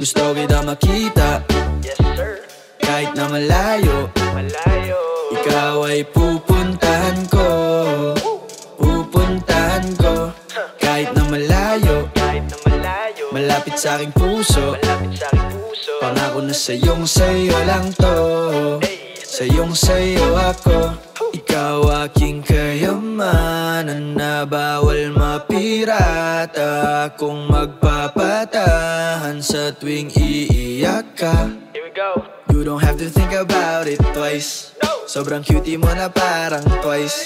Gusto kita makita. Yes sir, Kahit na malayo. Malayo. Ikaw ay pupuntahan ko. Pupuntahan ko. Kahit na malayo. Kahit na malayo. Malapit sa aking puso. Malapit sa aking puso. Pangako na sa'yong sa'yo lang to. Sa'yong sa'yo ako. Ikaw aking kayamanan Na bawal mapirata Kung magpapatahan Sa tuwing iiyak ka. Here we go. You don't have to think about it twice. No. Sobrang cutie mo na parang twice.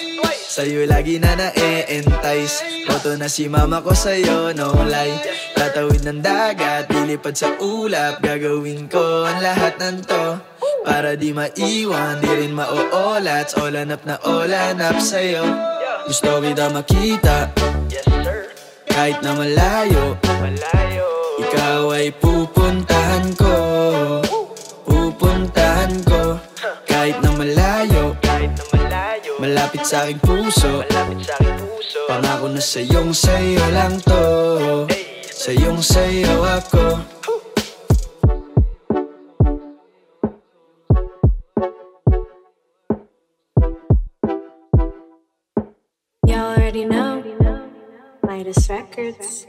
Sa'yo lagi na na-e-entice Boto na si mama ko sa'yo, no lie. Tatawid ng dagat, lilipad sa ulap. Gagawin ko ang lahat ng to Para di maiwan, di rin mauolat Olanap na olanap sa'yo Gusto kita makita, Yes sir, kahit na malayo. Malayo. Ikaw ay pupuntahan ko. Pupuntahan ko. Kahit na malayo. Kahit na malayo. Malapit sa aking puso. Malapit sa aking puso. Pangako na sa'yong sa'yo lang to. Sa'yong sa'yo ako You already know. Midas Records.